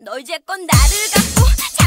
너 이제 껏 나를 갖고